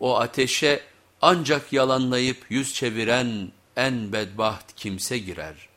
O ateşe ancak yalanlayıp yüz çeviren en bedbaht kimse girer.''